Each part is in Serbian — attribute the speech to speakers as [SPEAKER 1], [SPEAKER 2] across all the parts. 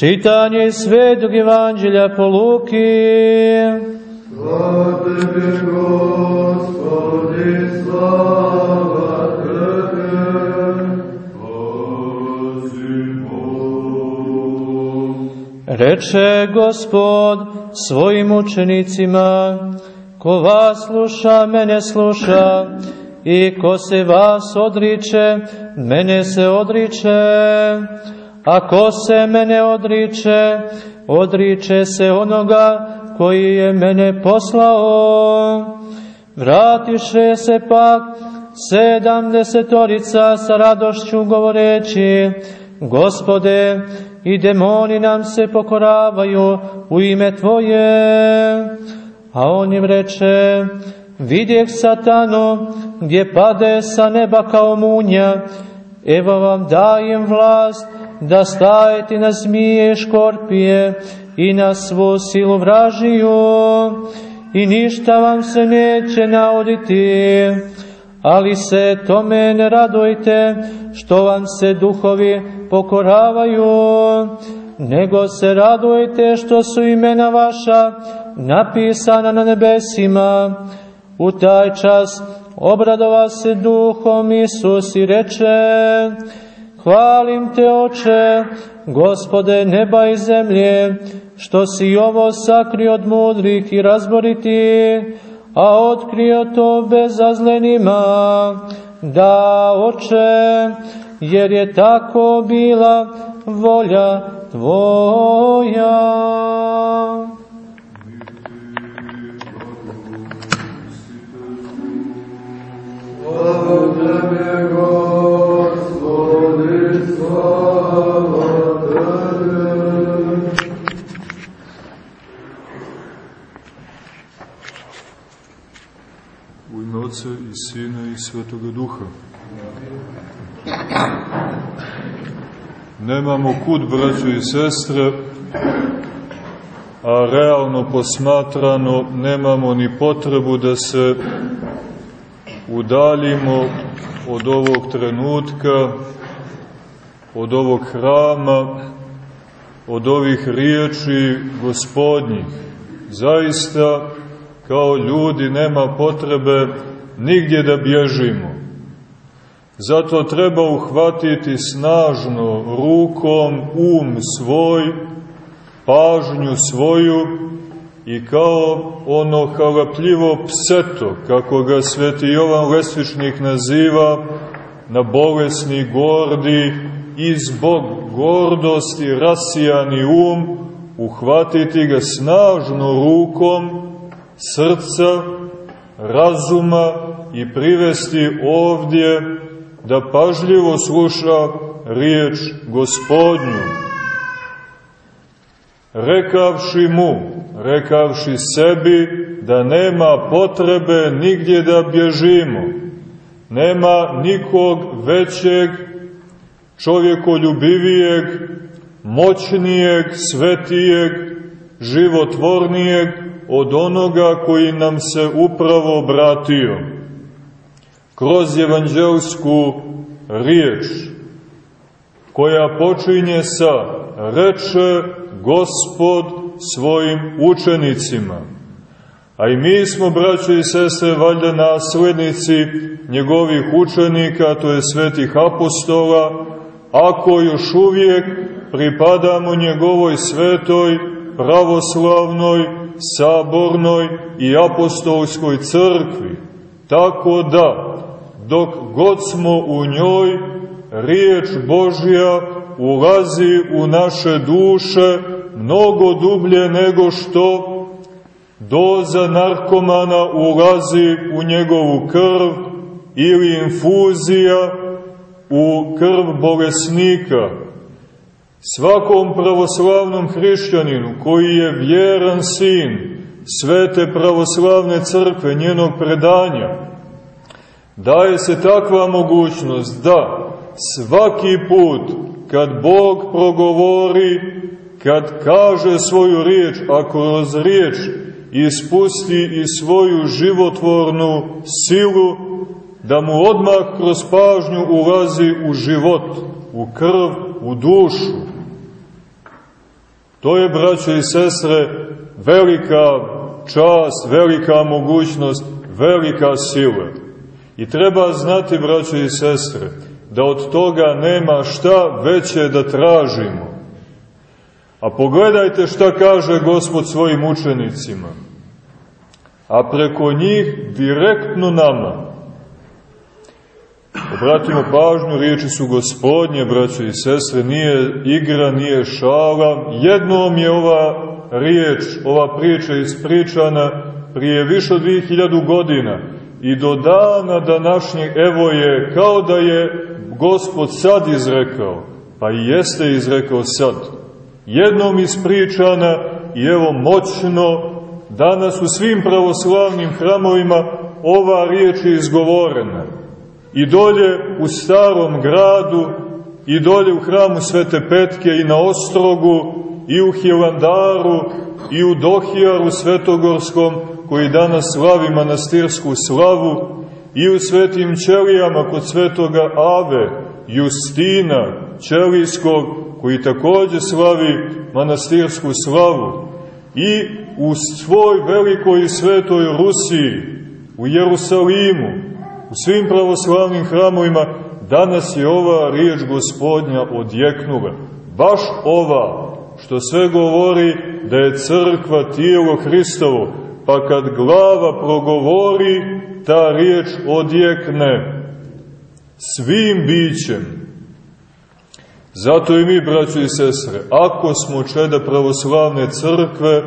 [SPEAKER 1] Čitanje svetog evanđelja po Luki.
[SPEAKER 2] Slava Tebe, Gospodi, slava Tebe.
[SPEAKER 1] Reče Gospod svojim učenicima, ko vas sluša, mene sluša, i ko se vas odriče, mene se odriče. A ko se mene odriče, odriče se onoga koji je mene poslao. Vratiše se pak sedamdesetorica sa radošću govoreći, Gospode, i demoni nam se pokoravaju u ime Tvoje. A on im reče, vidjeh satanu gdje pade sa neba kao munja, evo vam dajem vlast da stajete na zmije škorpije i na svu silu vražiju i ništa vam se neće nauditi, ali se tome ne radujte što vam se duhovi pokoravaju, nego se radujte što su imena vaša napisana na nebesima. U taj čas obradova se duhom Isus i reče, Hvalim te, oče, gospode neba i zemlje, što si ovo sakrio od mudrih i razboriti, a otkrio to bezazlenima, da, oče, jer je tako bila volja Tvoja.
[SPEAKER 2] Slava
[SPEAKER 3] Otca i Sina i Svetoga Duha. Nemamo kud, braćo i sestre, a realno posmatrano nemamo ni potrebu da se udaljimo od ovog trenutka, od ovog hrama, od ovih riječi gospodnjih. Zaista, kao ljudi, nema potrebe nigdje da bježimo. Zato treba uhvatiti snažno rukom um svoj, pažnju svoju i kao ono halapljivo pseto, kako ga sveti Jovan Lesvičnik naziva, na bolesni gordi i zbog gordosti rasijani um, uhvatiti ga snažno rukom srca, razuma i privesti ovdje da pažljivo sluša riječ gospodnju. Rekavši mu, rekavši sebi da nema potrebe nigdje da bježimo, nema nikog većeg, čovjekoljubivijeg, moćnijeg, svetijeg, životvornijeg od onoga koji nam se upravo obratio. Kroz evanđelsku riječ, koja počinje sa reče Gospod svojim učenicima. A i mi smo, braćo i sestre, valjda naslednici njegovih učenika, to je svetih apostola, ako još uvijek pripadamo njegovoj svetoj, pravoslavnoj, sabornoj i apostolskoj crkvi. Tako da, dok god smo u njoj, riječ Božja ulazi u naše duše mnogo dublje nego što doza narkomana ulazi u njegovu krv ili infuzija u krv bolesnika. Svakom pravoslavnom hrišćaninu koji je vjeran sin svete pravoslavne crkve, njenog predanja, daje se takva mogućnost da svaki put kad Bog progovori, kad kaže svoju riječ, a kroz riječ ispusti i svoju životvornu silu, da mu odmah kroz pažnju ulazi u život, u krv, u dušu. To je, braćo i sestre, velika čast, velika mogućnost, velika sila. I treba znati, braćo i sestre, da od toga nema šta veće da tražimo. A pogledajte šta kaže Gospod svojim učenicima. A preko njih direktno nama. Obratimo pažnju, riječi su gospodnje, braćo i sestre, nije igra, nije šala. Jednom je ova riječ, ova priča ispričana prije više od 2000 godina i do dana današnjeg, evo je, kao da je gospod sad izrekao, pa i jeste izrekao sad. Jednom ispričana i evo moćno, danas u svim pravoslavnim hramovima ova riječ je izgovorena. I dolje u starom gradu, i dolje u hramu Svete Petke, i na Ostrogu, i u Hilandaru, i u Dohijaru Svetogorskom, koji danas slavi manastirsku slavu, i u svetim ćelijama kod svetoga Ave, Justina, ćelijskog, koji takođe slavi manastirsku slavu, i u svoj velikoj svetoj Rusiji, u Jerusalimu, u svim pravoslavnim hramovima, danas je ova riječ gospodnja odjeknula. Baš ova, što sve govori da je crkva tijelo Hristovo, pa kad glava progovori, ta riječ odjekne svim bićem. Zato i mi, braćo i sestre, ako smo čeda pravoslavne crkve,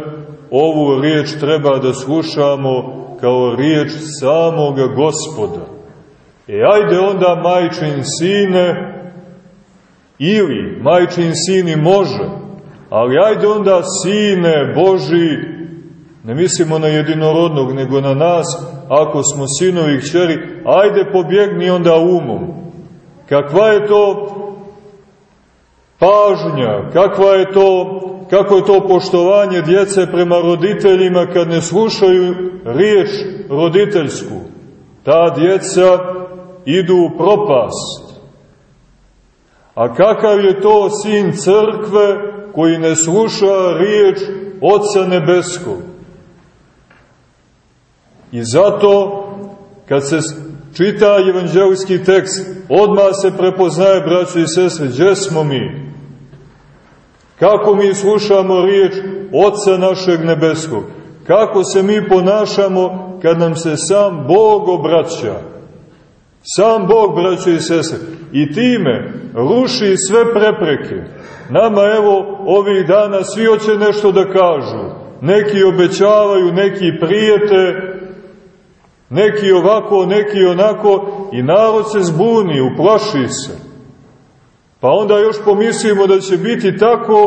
[SPEAKER 3] ovu riječ treba da slušamo kao riječ samoga gospoda. E ajde onda majčin sine, ili majčin sini može, ali ajde onda sine Boži, ne mislimo na jedinorodnog, nego na nas, ako smo sinovi kćeri, ajde pobjegni onda umom. Kakva je to pažnja, kakva je to, kako je to poštovanje djece prema roditeljima kad ne slušaju riječ roditeljsku. Ta djeca idu u propast. A kakav je to sin crkve koji ne sluša riječ Otca Nebeskog? I zato, kad se čita evanđelijski tekst, odmah se prepoznaje, braćo i sestre, gdje smo mi? Kako mi slušamo riječ Otca našeg nebeskog? Kako se mi ponašamo kad nam se sam Bog obraća? Sam Bog, braćo i sestre, i time ruši sve prepreke. Nama, evo, ovih dana svi hoće nešto da kažu. Neki obećavaju, neki prijete, neki ovako, neki onako, i narod se zbuni, uplaši se. Pa onda još pomislimo da će biti tako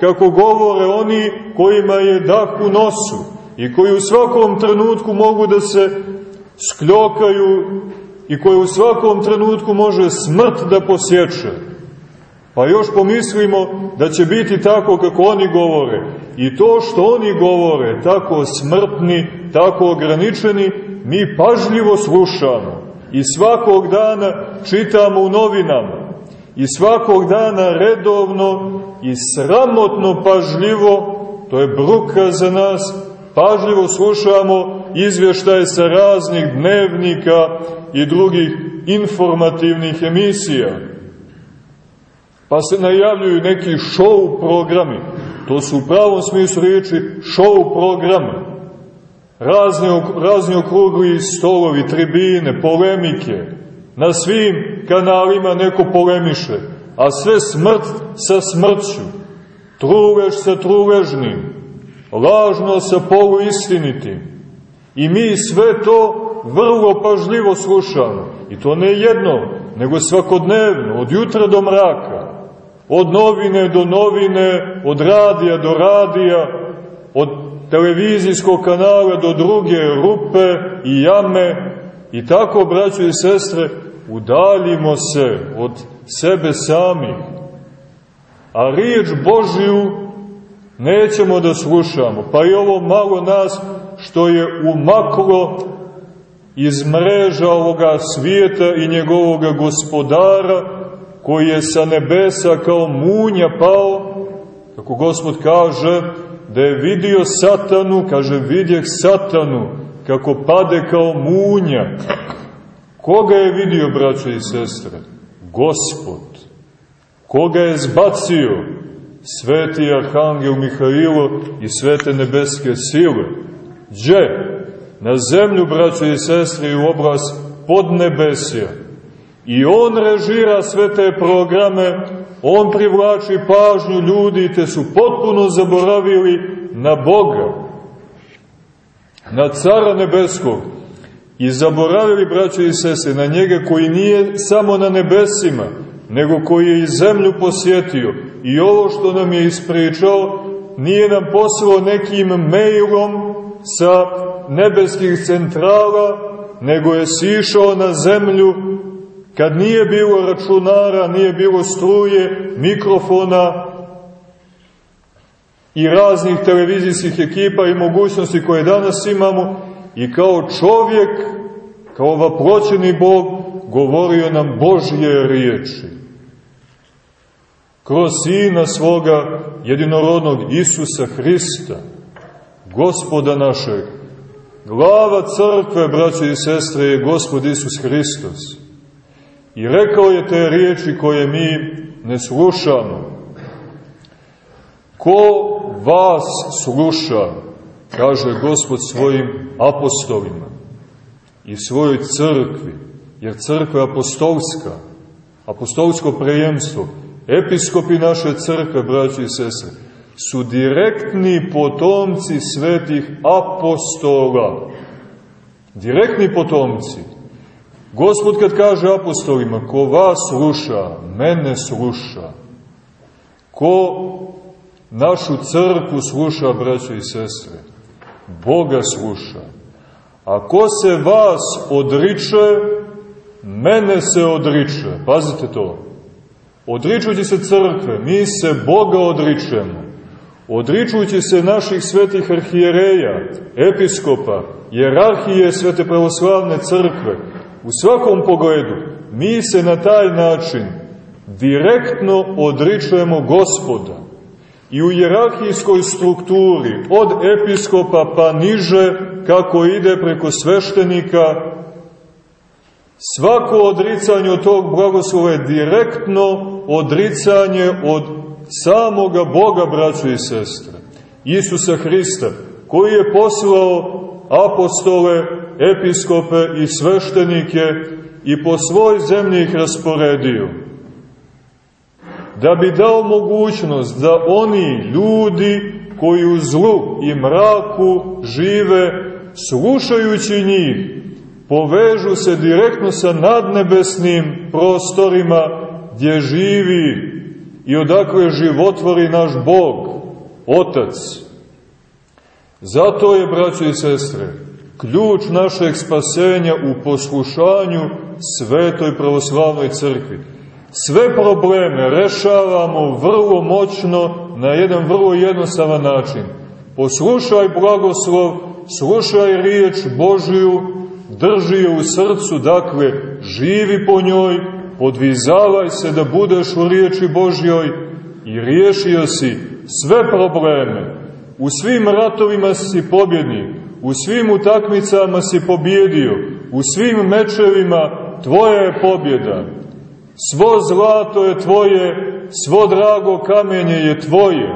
[SPEAKER 3] kako govore oni kojima je dah u nosu i koji u svakom trenutku mogu da se skljokaju i koji u svakom trenutku može smrt da posječe. Pa još pomislimo da će biti tako kako oni govore. I to što oni govore, tako smrtni, tako ograničeni, mi pažljivo slušamo. I svakog dana čitamo u novinama i svakog dana redovno i sramotno pažljivo, to je bruka za nas, pažljivo slušamo izvještaje sa raznih dnevnika i drugih informativnih emisija. Pa se najavljuju neki show programi. To su u pravom smislu riječi show programi. Razni, razni okrugli stolovi, tribine, polemike, Na svim kanalima neko polemiše, a sve smrt sa smrću, trulež sa truležnim, lažno sa poluistinitim. I mi sve to vrlo pažljivo slušamo. I to ne jedno, nego svakodnevno, od jutra do mraka, od novine do novine, od radija do radija, od televizijskog kanala do druge rupe i jame, i tako, braćo i sestre, udaljimo se od sebe samih, a riječ Božiju nećemo da slušamo, pa i ovo malo nas što je umaklo iz mreža ovoga svijeta i njegovoga gospodara, koji je sa nebesa kao munja pao, kako Gospod kaže da je vidio satanu, kaže vidjeh satanu, kako pade kao munja. Koga je vidio, braćo i sestre? Gospod. Koga je zbacio? Sveti Arhangel Mihailo i svete nebeske sile. Gdje? Na zemlju, braćo i sestre, u obraz podnebesja. I on režira sve te programe, on privlači pažnju ljudi, te su potpuno zaboravili na Boga, na cara nebeskog, i zaboravili, braćo i sese, na njega koji nije samo na nebesima, nego koji je i zemlju posjetio. I ovo što nam je ispričao, nije nam poslao nekim mailom sa nebeskih centrala, nego je sišao na zemlju kad nije bilo računara, nije bilo struje, mikrofona i raznih televizijskih ekipa i mogućnosti koje danas imamo i kao čovjek, kao vaproćeni Bog, govorio nam Božje riječi. Kroz Sina svoga jedinorodnog Isusa Hrista, gospoda našeg, glava crkve, braće i sestre, je gospod Isus Hristos. I rekao je te riječi koje mi ne slušamo. Ko vas sluša, kaže gospod svojim apostolima i svojoj crkvi, jer crkva je apostolska, apostolsko prejemstvo, episkopi naše crkve, braći i sese, su direktni potomci svetih apostola. Direktni potomci. Gospod kad kaže apostolima, ko vas sluša, mene sluša. Ko našu crkvu sluša, braćo i sestre, Boga sluša. A ko se vas odriče, mene se odriče. Pazite to. Odričući se crkve, mi se Boga odričemo. Odričujući se naših svetih arhijereja, episkopa, jerarhije svete pravoslavne crkve, u svakom pogledu, mi se na taj način direktno odričujemo gospoda. I u jerarhijskoj strukturi, od episkopa pa niže, kako ide preko sveštenika, svako odricanje od tog blagoslova je direktno odricanje od samoga Boga, braćo i sestre, Isusa Hrista, koji je poslao apostole, episkope i sveštenike i po svoj zemlji ih rasporedio da bi dao mogućnost da oni ljudi koji u zlu i mraku žive, slušajući njih, povežu se direktno sa nadnebesnim prostorima gdje živi i odakle životvori naš Bog, Otac. Zato je, braćo i sestre, ključ našeg spasenja u poslušanju Svetoj pravoslavnoj crkvi sve probleme rešavamo vrlo moćno na jedan vrlo jednostavan način. Poslušaj blagoslov, slušaj riječ Božiju, drži je u srcu, dakle, živi po njoj, podvizavaj se da budeš u riječi Božjoj i riješio si sve probleme. U svim ratovima si pobjednik, u svim utakmicama si pobjedio, u svim mečevima tvoja je pobjeda. Svo zlato je tvoje, svo drago kamenje je tvoje,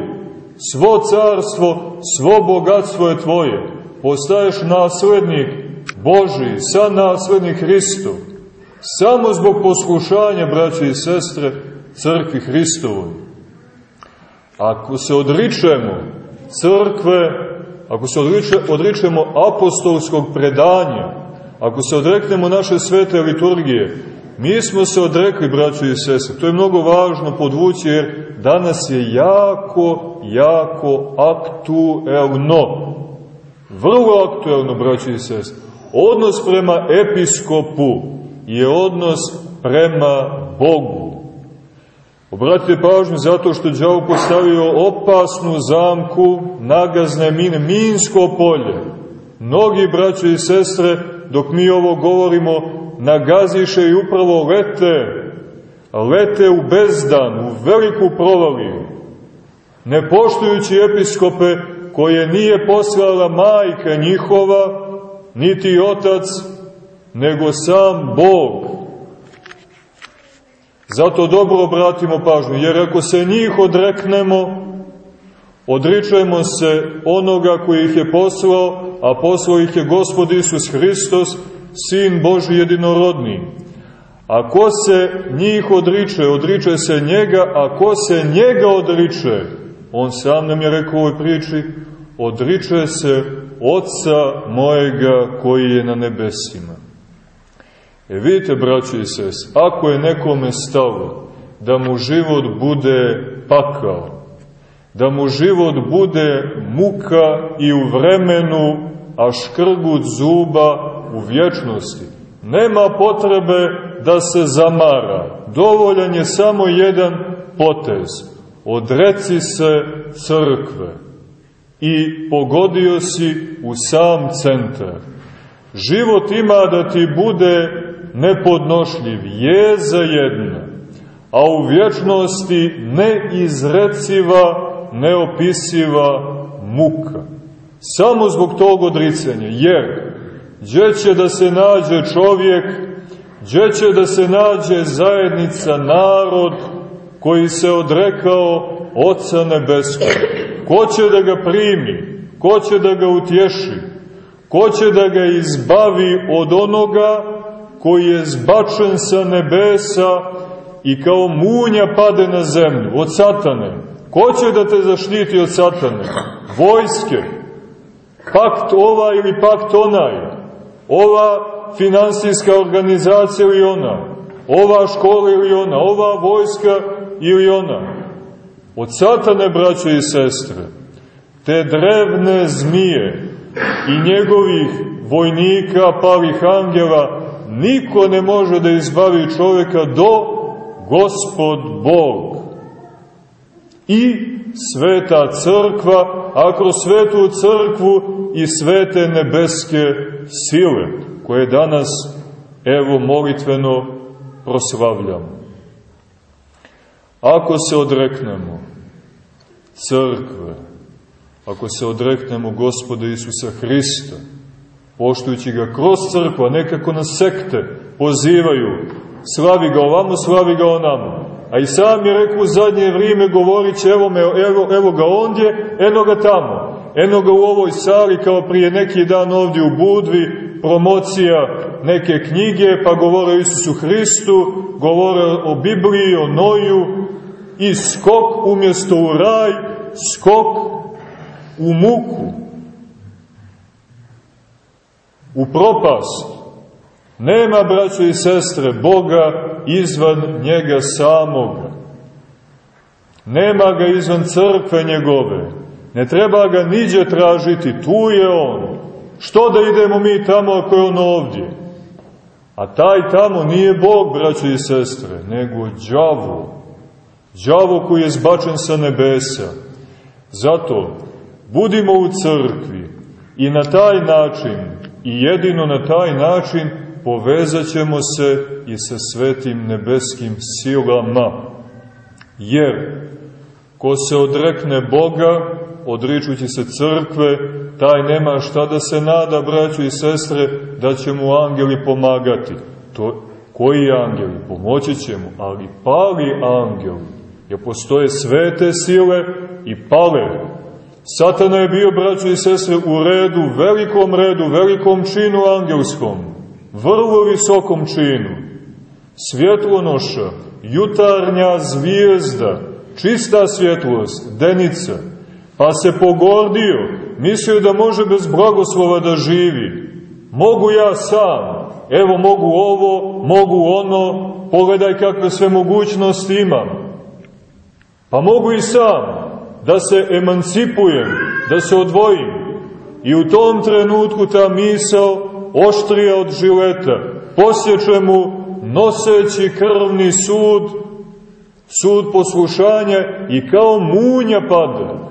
[SPEAKER 3] svo carstvo, svo bogatstvo je tvoje. Postaješ naslednik Boži, sa naslednik Hristov. Samo zbog poslušanja, braće i sestre, crkvi Hristovoj. Ako se odričemo crkve, ako se odriče, odričemo apostolskog predanja, ako se odreknemo naše svete liturgije, Mi smo se odrekli, braćo i sese, to je mnogo važno podvući jer danas je jako, jako aktuelno. Vrlo aktuelno, braćo i sese. Odnos prema episkopu je odnos prema Bogu. Obratite pažnju zato što đavo postavio opasnu zamku nagazne mine, minsko polje. Mnogi braćo i sestre, dok mi ovo govorimo, nagaziše i upravo lete, lete u bezdan, u veliku provaliju. ne poštujući episkope koje nije poslala majka njihova, niti otac, nego sam Bog. Zato dobro obratimo pažnju, jer ako se njih odreknemo, odričujemo se onoga koji ih je poslao, a poslao ih je Gospod Isus Hristos, Sin Boži jedinorodni. A ko se njih odriče, odriče se njega, a ko se njega odriče, on sam nam je rekao u ovoj priči, odriče se Otca mojega koji je na nebesima. E vidite, braći i sest, ako je nekome stalo da mu život bude pakao, da mu život bude muka i u vremenu, a škrgut zuba u vječnosti, nema potrebe da se zamara. Dovoljan je samo jedan potez. Odreci se crkve i pogodio si u sam centar. Život ima da ti bude nepodnošljiv, jeza jedna, a u vječnosti neizreciva, neopisiva muka. Samo zbog tog odricanja, jer gdje će da se nađe čovjek, gdje će da se nađe zajednica, narod koji se odrekao Oca Nebeskog, ko će da ga primi, ko će da ga utješi, ko će da ga izbavi od onoga koji je zbačen sa nebesa i kao munja pade na zemlju, od satane. Ko će da te zaštiti od satane? Vojske, pakt ova ili pakt onaj, ova finansijska organizacija ili ona, ova škola ili ona, ova vojska ili ona. Od satane, braćo i sestre, te drevne zmije i njegovih vojnika, palih angela, niko ne može da izbavi čoveka do Gospod Bog. I sveta crkva, a kroz svetu crkvu i svete nebeske sile, koje danas, evo, molitveno proslavljamo. Ako se odreknemo crkve, ako se odreknemo Gospoda Isusa Hrista, poštujući ga kroz crkva, nekako na sekte pozivaju, slavi ga ovamo, slavi ga onamo. A i sam je rekao u zadnje vrijeme govorit će, evo, me, evo, evo ga ondje, eno ga tamo. Eno ga u ovoj sali kao prije neki dan ovdje u Budvi, promocija neke knjige, pa govore o Isusu Hristu, govore o Bibliji, o Noju, i skok umjesto u raj, skok u muku u propast. Nema, braćo i sestre, Boga izvan njega samoga. Nema ga izvan crkve njegove. Ne treba ga niđe tražiti, tu je on. Što da idemo mi tamo ako je on ovdje? A taj tamo nije Bog, braćo i sestre, nego đavo. Đavo koji je zbačen sa nebesa. Zato, budimo u crkvi i na taj način i jedino na taj način povezat se i sa svetim nebeskim silama. Jer, ko se odrekne Boga, odričući se crkve, taj nema šta da se nada, braćo i sestre, da će mu angeli pomagati. To, koji angeli? Pomoći će mu, ali pali angeli. Jer postoje svete sile i pale Satana je bio, braćo i sestre, u redu, velikom redu, velikom činu angelskom, vrlo visokom činu, svjetlonoša, jutarnja zvijezda, čista svjetlost, denica, pa se pogordio, mislio da može bez blagoslova da živi. Mogu ja sam, evo mogu ovo, mogu ono, pogledaj kakve sve mogućnosti imam. Pa mogu i sam, da se emancipujem, da se odvojim. I u tom trenutku ta misao oštrija od žileta posjeće mu noseći krvni sud, sud poslušanja i kao munja pada.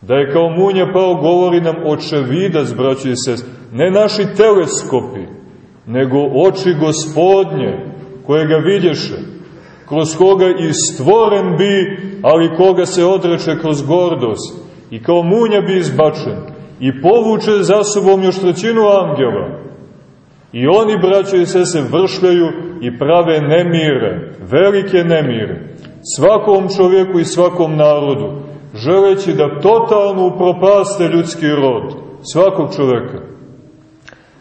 [SPEAKER 3] Da je kao munja pao govori nam očevidac, braći i sest, ne naši teleskopi, nego oči gospodnje, koje ga vidješe, kroz koga i stvoren bi ali koga se odreče kroz gordost i kao munja bi izbačen i povuče za sobom još trećinu angela. I oni, braćo i se vršljaju i prave nemire, velike nemire, svakom čovjeku i svakom narodu, želeći da totalno upropaste ljudski rod, svakog čovjeka.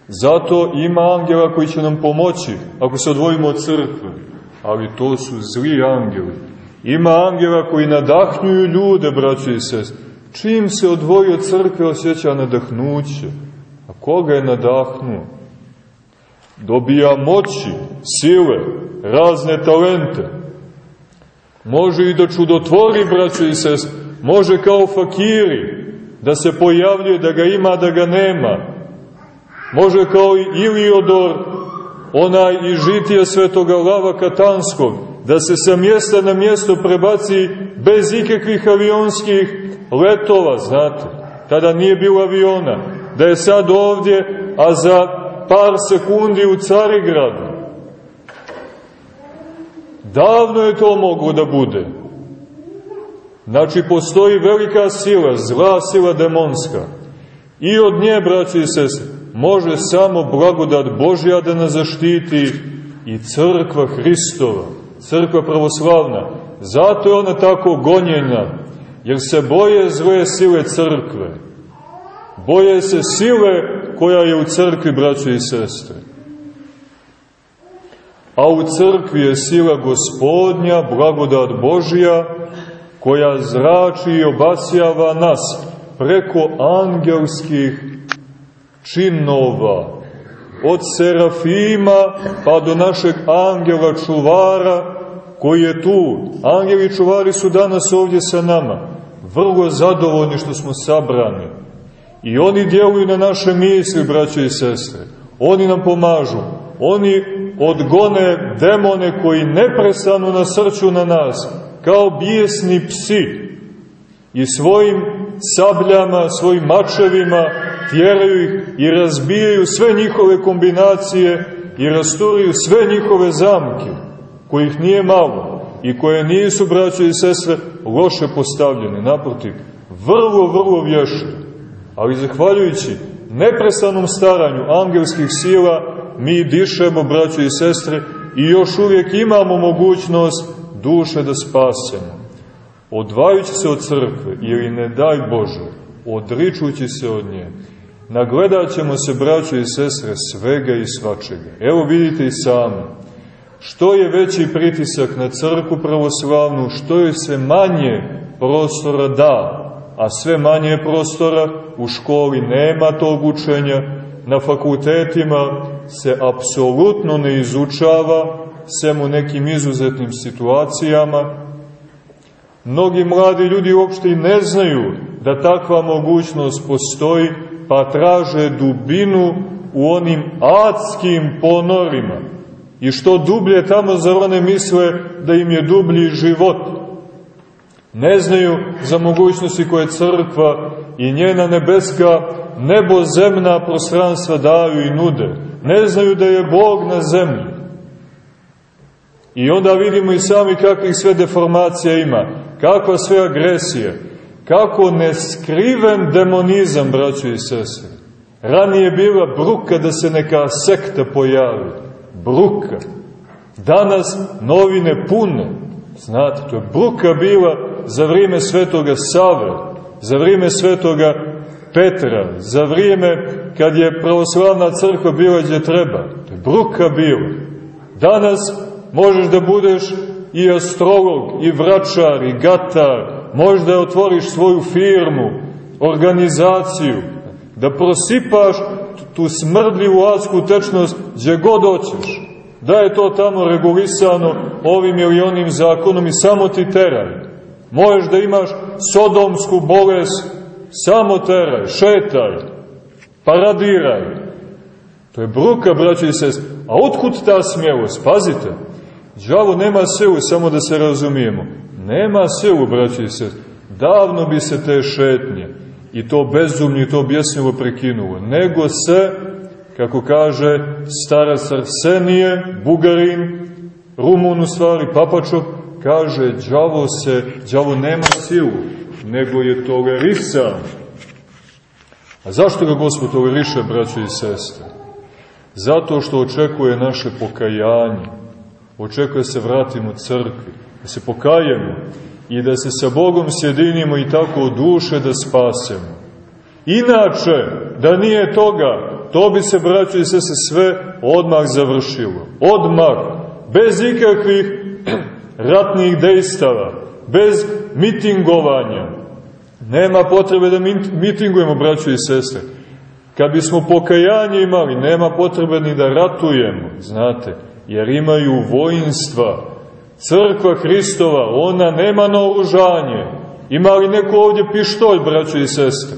[SPEAKER 3] Zato ima angela koji će nam pomoći, ako se odvojimo od crkve, ali to su zli angeli. Ima angela koji nadahnjuju ljude, braćo i sest. Čim se odvoji od crkve, osjeća nadahnuće. A koga je nadahnuo? Dobija moći, sile, razne talente. Može i da čudotvori, braćo i sest. Može kao fakiri da se pojavljuje, da ga ima, da ga nema. Može kao Iliodor, onaj i žitije svetoga Lava Katanskog, da se sa mjesta na mjesto prebaci bez ikakvih avionskih letova, znate. Tada nije bilo aviona. Da je sad ovdje, a za par sekundi u Carigradu. Davno je to moglo da bude. Znači, postoji velika sila, zla sila demonska. I od nje, braći i sese, može samo blagodat Božja da nas zaštiti i crkva Hristova, crkva pravoslavna. Zato je ona tako gonjena, jer se boje zle sile crkve. Boje se sile koja je u crkvi, braćo i sestre. A u crkvi je sila gospodnja, blagodat Božja, koja zrači i obasjava nas preko angelskih činova, od serafima pa do našeg angela čuvara koji je tu. Angeli čuvari su danas ovdje sa nama, vrlo zadovoljni što smo sabrani. I oni djeluju na naše misli, braćo i sestre. Oni nam pomažu. Oni odgone demone koji neprestano nasrću na nas, kao bijesni psi. I svojim sabljama, svojim mačevima tjeraju ih i razbijaju sve njihove kombinacije i rasturaju sve njihove zamke, kojih nije malo i koje nisu, braćo i sestre, loše postavljene, naprotiv, vrlo, vrlo vješte. Ali zahvaljujući neprestanom staranju angelskih sila, mi dišemo, braćo i sestre, i još uvijek imamo mogućnost duše da spasemo. Odvajući se od crkve, ili ne daj Bože, odričući se od nje, nagledat ćemo se, braćo i sestre, svega i svačega. Evo vidite i sami, što je veći pritisak na crku pravoslavnu, što je se manje prostora da, a sve manje prostora u školi nema tog učenja, na fakultetima se apsolutno ne izučava, sem u nekim izuzetnim situacijama. Mnogi mladi ljudi uopšte i ne znaju da takva mogućnost postoji, pa traže dubinu u onim adskim ponorima. I što dublje tamo za one misle da im je dublji život. Ne znaju za mogućnosti koje crkva i njena nebeska nebo-zemna prostranstva daju i nude. Ne znaju da je Bog na zemlji. I onda vidimo i sami kakvih sve deformacija ima, kakva sve agresija, kako neskriven demonizam, braćo i sese. Ranije je bila bruka da se neka sekta pojavi. Bruka. Danas novine pune. Znate, to je bruka bila za vrijeme svetoga Save, za vrijeme svetoga Petra, za vrijeme kad je pravoslavna crkva bila gdje treba. To je bruka bila. Danas možeš da budeš i astrolog, i vračar, i gatar, možeš da otvoriš svoju firmu, organizaciju, da prosipaš tu smrdljivu adsku tečnost gdje god hoćeš. Da je to tamo regulisano ovim ili onim zakonom i samo ti teraj. Možeš da imaš sodomsku bolest, samo teraj, šetaj, paradiraj. To je bruka, braćo i sest. A otkud ta smjelost? Pazite, Đavo nema silu, samo da se razumijemo. Nema silu, braći i. Davno bi se te šetnje i to bezumnje i to objesnjivo prekinulo. Nego se, kako kaže starac Arsenije, Bugarin, Rumun u stvari, Papačov, kaže, đavo se, đavo nema silu, nego je tolerisan. A zašto ga Gospod toleriše, braćo i sestre? Zato što očekuje naše pokajanje. Očekuje se vratimo crkvi, da se pokajemo i da se sa Bogom sjedinimo i tako duše da spasemo. Inače, da nije toga, to bi se, braćo i sestre, sve odmah završilo. Odmah, bez ikakvih ratnih dejstava, bez mitingovanja. Nema potrebe da mitingujemo, braćo i sestre. Kad bismo pokajanje imali, nema potrebe ni da ratujemo, znate, jer imaju vojnstva. Crkva Hristova, ona nema naoružanje. Ima li neko ovdje pištolj, braćo i sestre?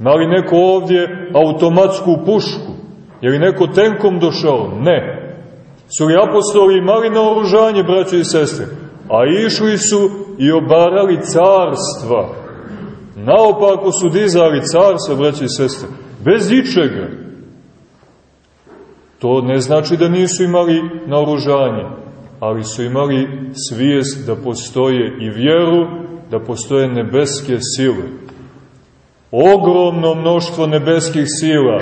[SPEAKER 3] Ima li neko ovdje automatsku pušku? Je li neko tenkom došao? Ne. Su li apostoli imali naoružanje, braćo i sestre? A išli su i obarali carstva. Naopako su dizali carstva, braćo i sestre, bez ičega. To ne znači da nisu imali naoružanje, ali su imali svijest da postoje i vjeru, da postoje nebeske sile. Ogromno mnoštvo nebeskih sila,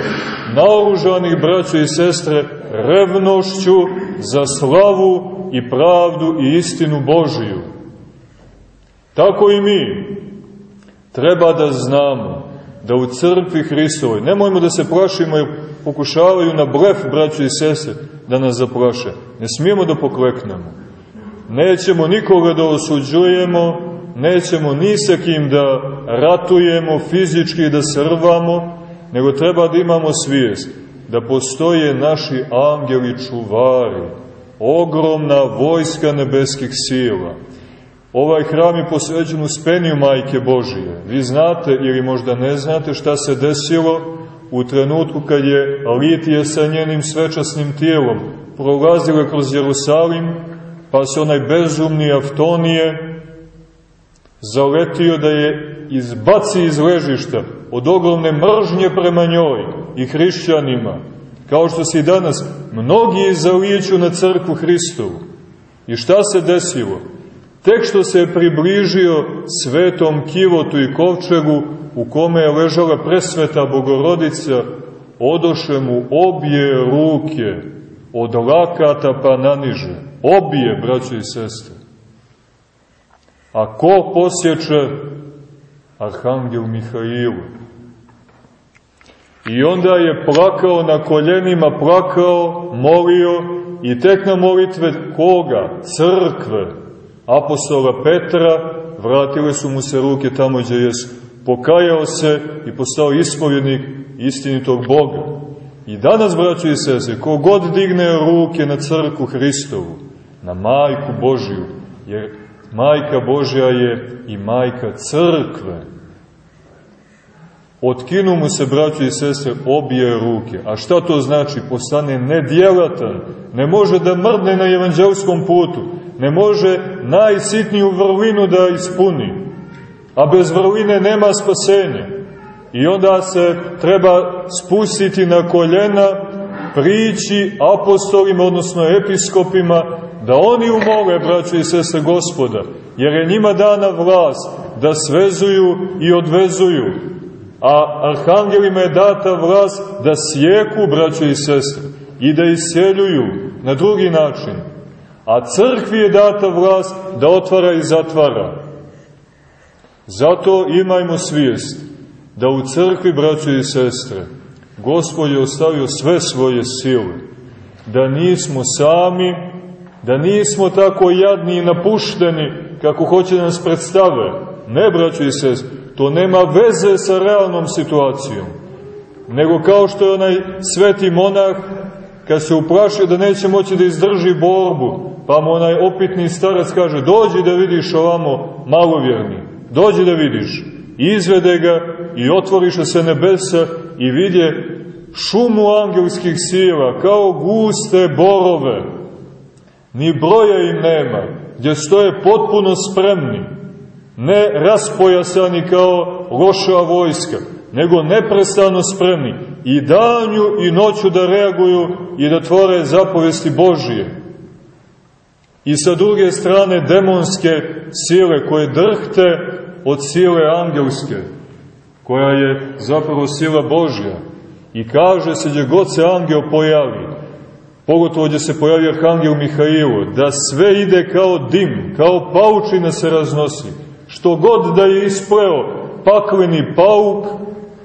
[SPEAKER 3] naoružanih braća i sestre, revnošću za slavu i pravdu i istinu Božiju. Tako i mi treba da znamo da u crkvi Hristovoj, nemojmo da se plašimo jer pokušavaju na blef, braću i sese, da nas zaplaše. Ne smijemo da pokleknemo. Nećemo nikoga da osuđujemo, nećemo ni sa kim da ratujemo, fizički da srvamo, nego treba da imamo svijest da postoje naši angeli čuvari, ogromna vojska nebeskih sila. Ovaj hram je posveđen u speniju Majke Božije. Vi znate ili možda ne znate šta se desilo u trenutku kad je Litija sa njenim svečasnim tijelom prolazila kroz Jerusalim, pa se onaj bezumni Aftonije zaletio da je izbaci iz ležišta od ogromne mržnje prema njoj i hrišćanima, kao što se i danas mnogi zalijeću na crkvu Hristovu. I šta se desilo? Tek što se je približio svetom kivotu i kovčegu u kome je ležala presveta bogorodica, odoše mu obje ruke od lakata pa naniže. Obje, braćo i sestre. A ko posječe? Arhangel Mihailu. I onda je plakao na koljenima, plakao, molio i tek na molitve koga? Crkve. Apostola Petra, vratile su mu se ruke tamo gdje je pokajao se i postao ispovjednik istinitog Boga. I danas, braćo i sese, kogod digne ruke na crku Hristovu, na majku Božiju, jer majka Božja je i majka crkve, Otkinu mu se, braćo i sestre, obje ruke. A šta to znači? Postane nedjelatan. Ne može da mrdne na evanđelskom putu. Ne može najsitniju vrlinu da ispuni. A bez vrline nema spasenja. I onda se treba spustiti na koljena, prići apostolima, odnosno episkopima, da oni umole, braćo i sestre, gospoda, jer je njima dana vlast da svezuju i odvezuju, a arhangelima je data vlast da sjeku, braćo i sestre, i da isjeljuju na drugi način. A crkvi je data vlast da otvara i zatvara. Zato imajmo svijest da u crkvi, braćo i sestre, Gospod je ostavio sve svoje sile, da nismo sami, da nismo tako jadni i napušteni kako hoće da nas predstave. Ne, braćo i sestre, To nema veze sa realnom situacijom. Nego kao što je onaj sveti monah, kad se uplašio da neće moći da izdrži borbu, pa mu onaj opitni starac kaže, dođi da vidiš ovamo malovjerni, dođi da vidiš. Izvede ga i otvoriše se nebesa i vidje šumu angelskih sila, kao guste borove. Ni broja im nema, gdje stoje potpuno spremni ne raspojasani kao loša vojska, nego neprestano spremni i danju i noću da reaguju i da tvore zapovesti Božije. I sa druge strane demonske sile koje drhte od sile angelske, koja je zapravo sila Božja. I kaže se gdje god se angel pojavi, pogotovo gdje se pojavi arhangel Mihajilo, da sve ide kao dim, kao paučina se raznosi. Što god da je ispleo pakleni pauk,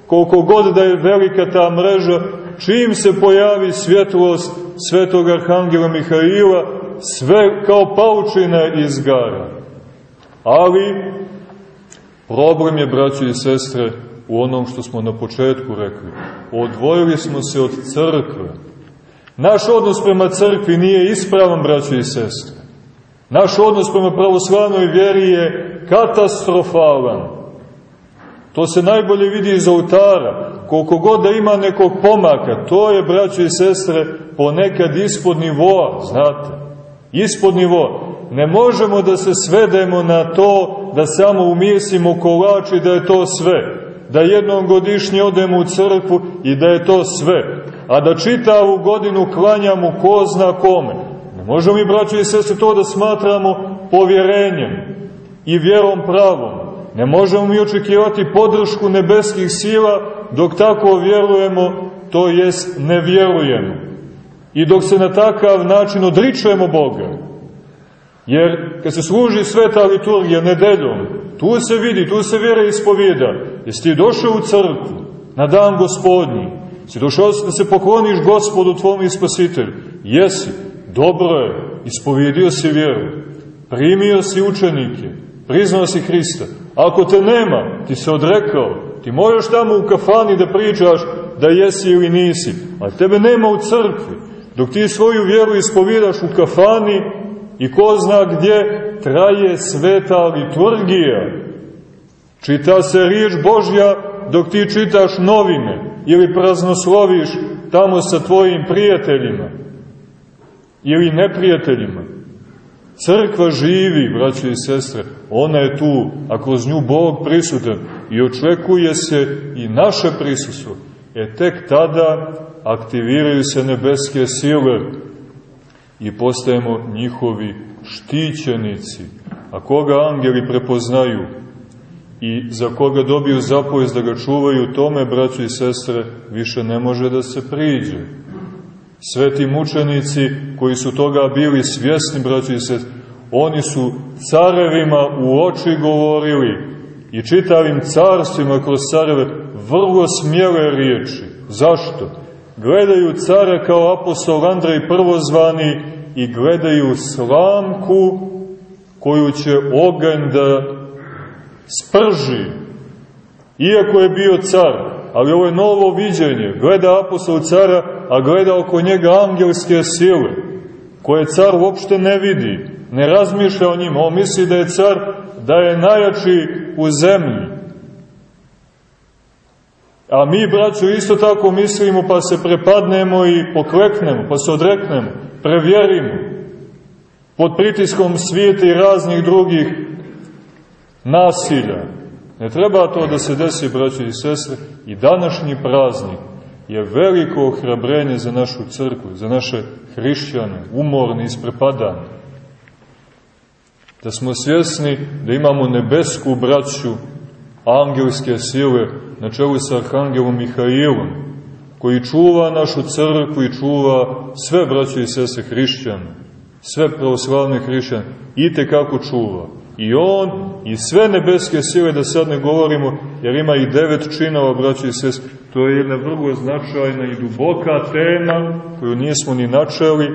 [SPEAKER 3] koliko god da je velika ta mreža, čim se pojavi svjetlost svetog arhangela Mihaila, sve kao paučina izgara. Ali, problem je, braći i sestre, u onom što smo na početku rekli. Odvojili smo se od crkve. Naš odnos prema crkvi nije ispravan, braći i sestre. Naš odnos prema pravoslavnoj vjeri je katastrofalan. To se najbolje vidi iz oltara. Koliko god da ima nekog pomaka, to je, braćo i sestre, ponekad ispod nivoa, znate. Ispod nivoa. Ne možemo da se svedemo na to da samo umijesimo kolač i da je to sve. Da jednom godišnje odemo u crkvu i da je to sve. A da čitavu godinu klanjamo ko zna kome. Ne možemo mi, braćo i sestre, to da smatramo povjerenjem i vjerom pravom. Ne možemo mi očekivati podršku nebeskih sila dok tako vjerujemo, to jest ne vjerujemo. I dok se na takav način odričujemo Boga. Jer kad se služi sveta liturgija nedeljom, tu se vidi, tu se vjera ispovijeda. Jesi ti došao u crkvu na dan gospodnji? Si došao da se pokloniš gospodu tvom i spasitelju? Jesi, dobro je, ispovijedio si vjeru, primio si učenike, priznao si Hrista. Ako te nema, ti se odrekao, ti možeš tamo u kafani da pričaš da jesi ili nisi, a tebe nema u crkvi. Dok ti svoju vjeru ispovidaš u kafani i ko zna gdje traje sveta liturgija. Čita se riječ Božja dok ti čitaš novine ili praznosloviš tamo sa tvojim prijateljima ili neprijateljima. Crkva živi, braći i sestre, ona je tu, a kroz nju Bog prisutan i očekuje se i naše prisustvo. E tek tada aktiviraju se nebeske sile i postajemo njihovi štićenici. A koga angeli prepoznaju i za koga dobiju zapovest da ga čuvaju, tome, braći i sestre, više ne može da se priđe. Sveti mučenici koji su toga bili svjesni, braći i sestri, oni su carevima u oči govorili i čitavim carstvima kroz careve vrlo smjele riječi. Zašto? Gledaju cara kao apostol Andrej prvozvani i gledaju slamku koju će oganj da sprži. Iako je bio car, ali ovo je novo viđenje. Gleda apostol cara, a gleda oko njega angelske sile, koje car uopšte ne vidi, ne razmišlja o njima. On misli da je car, da je najjači u zemlji. A mi, braćo, isto tako mislimo, pa se prepadnemo i pokleknemo, pa se odreknemo, prevjerimo, pod pritiskom svijeta i raznih drugih nasilja. Ne treba to da se desi, braćo i sestre, i današnji praznik je veliko ohrabrenje za našu crkvu, za naše hrišćane, umorni, isprepadani. Da smo svjesni da imamo nebesku braću, angelske sile, na čelu sa arhangelom Mihailom, koji čuva našu crkvu i čuva sve braće i sese hrišćane, sve pravoslavne hrišćane, i te kako čuva. I on, i sve nebeske sile, da sad ne govorimo, jer ima i devet činova, braće i sese, to je jedna vrlo značajna i duboka tema, koju nismo ni načeli,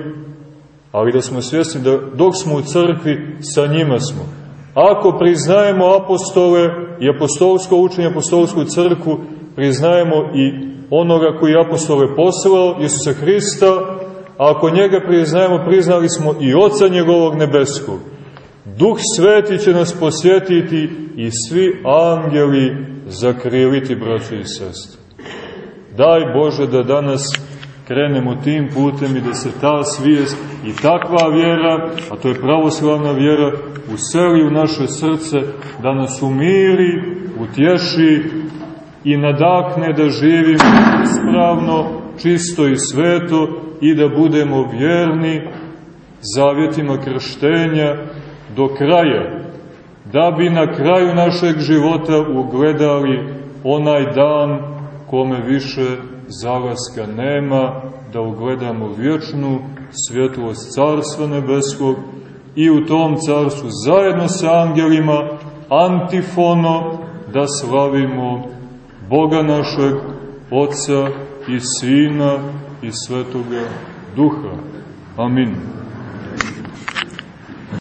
[SPEAKER 3] ali da smo svjesni da dok smo u crkvi, sa njima smo. Ako priznajemo apostole i apostolsko učenje, apostolsku crkvu, priznajemo i onoga koji apostole poslao, Isusa Hrista, a ako njega priznajemo, priznali smo i Oca njegovog nebeskog. Duh Sveti će nas posjetiti i svi angeli zakriliti, braćo i sestre. Daj Bože da danas krenemo tim putem i da se ta svijest i takva vjera, a to je pravoslavna vjera, useli u naše srce, da nas umiri, utješi i nadakne da živimo ispravno, čisto i sveto i da budemo vjerni zavjetima krštenja do kraja, da bi na kraju našeg života ugledali onaj dan kome više zalaska nema, da ugledamo vječnu svjetlost Carstva Nebeskog i u tom carstvu zajedno sa angelima antifono da slavimo Boga našeg, Otca i Sina i Svetoga Duha. Amin.